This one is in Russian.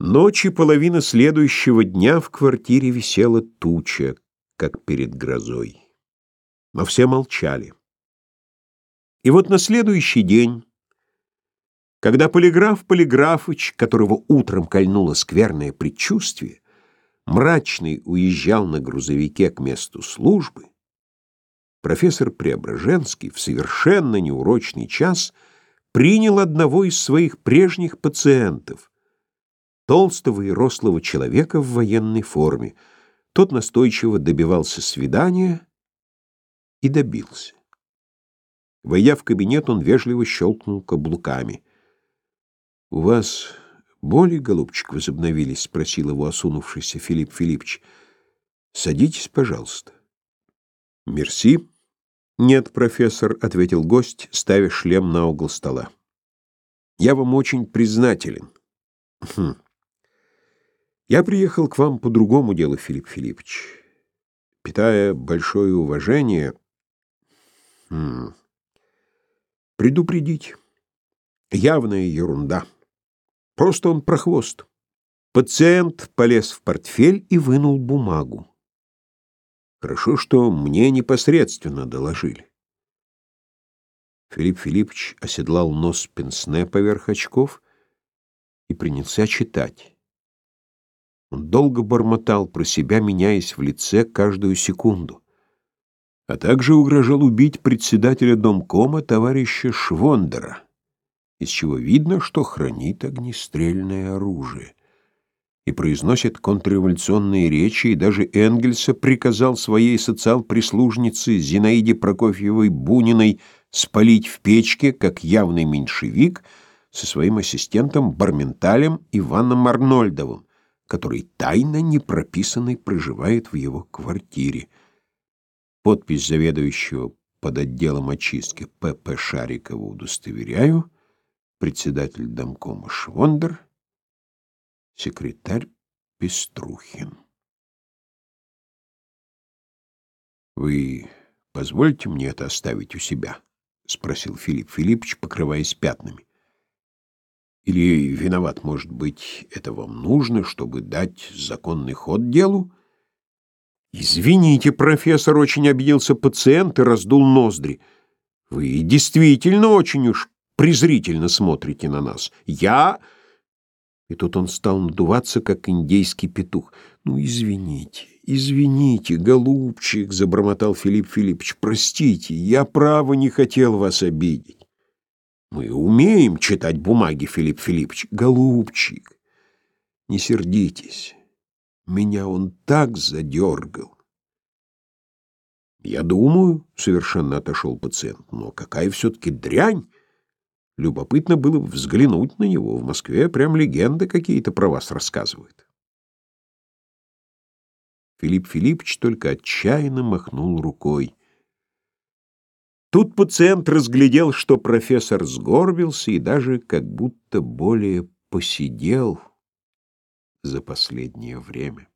Ночи половины следующего дня в квартире висела туча, как перед грозой. Но все молчали. И вот на следующий день, когда полиграф Полиграфыч, которого утром кольнуло скверное предчувствие, мрачный уезжал на грузовике к месту службы, профессор Преображенский в совершенно неурочный час принял одного из своих прежних пациентов, толстого и рослого человека в военной форме. Тот настойчиво добивался свидания и добился. Войдя в кабинет, он вежливо щелкнул каблуками. — У вас боли, голубчик, возобновились? — спросил его осунувшийся Филипп Филиппович. — Садитесь, пожалуйста. — Мерси. — Нет, профессор, — ответил гость, ставя шлем на угол стола. — Я вам очень признателен. — Хм. Я приехал к вам по другому делу, Филипп Филиппович. Питая большое уважение, хм, предупредить. Явная ерунда. Просто он прохвост. Пациент полез в портфель и вынул бумагу. Хорошо, что мне непосредственно доложили. Филипп Филиппович оседлал нос пенсне поверх очков и принялся читать. Он долго бормотал про себя, меняясь в лице каждую секунду. А также угрожал убить председателя домкома товарища Швондера, из чего видно, что хранит огнестрельное оружие. И произносит контрреволюционные речи, и даже Энгельса приказал своей социал-прислужнице Зинаиде Прокофьевой Буниной спалить в печке, как явный меньшевик, со своим ассистентом Барменталем Иваном Арнольдовым, который тайно непрописанный проживает в его квартире. Подпись заведующего под отделом очистки П.П. Шарикова удостоверяю, председатель домкома Швондер, секретарь Пеструхин. «Вы позвольте мне это оставить у себя?» — спросил Филипп Филиппович, покрываясь пятнами. Или виноват, может быть, это вам нужно, чтобы дать законный ход делу? Извините, профессор, очень обиделся пациент и раздул ноздри. Вы действительно очень уж презрительно смотрите на нас. Я... И тут он стал надуваться, как индейский петух. «Ну, извините, извините, голубчик», — забормотал Филипп Филиппович, — «простите, я, право, не хотел вас обидеть». Мы умеем читать бумаги, Филипп Филиппович. Голубчик, не сердитесь. Меня он так задергал. Я думаю, совершенно отошел пациент, но какая все-таки дрянь. Любопытно было взглянуть на него. В Москве прям легенды какие-то про вас рассказывают. Филипп Филиппович только отчаянно махнул рукой. Тут пациент разглядел, что профессор сгорбился и даже как будто более посидел за последнее время.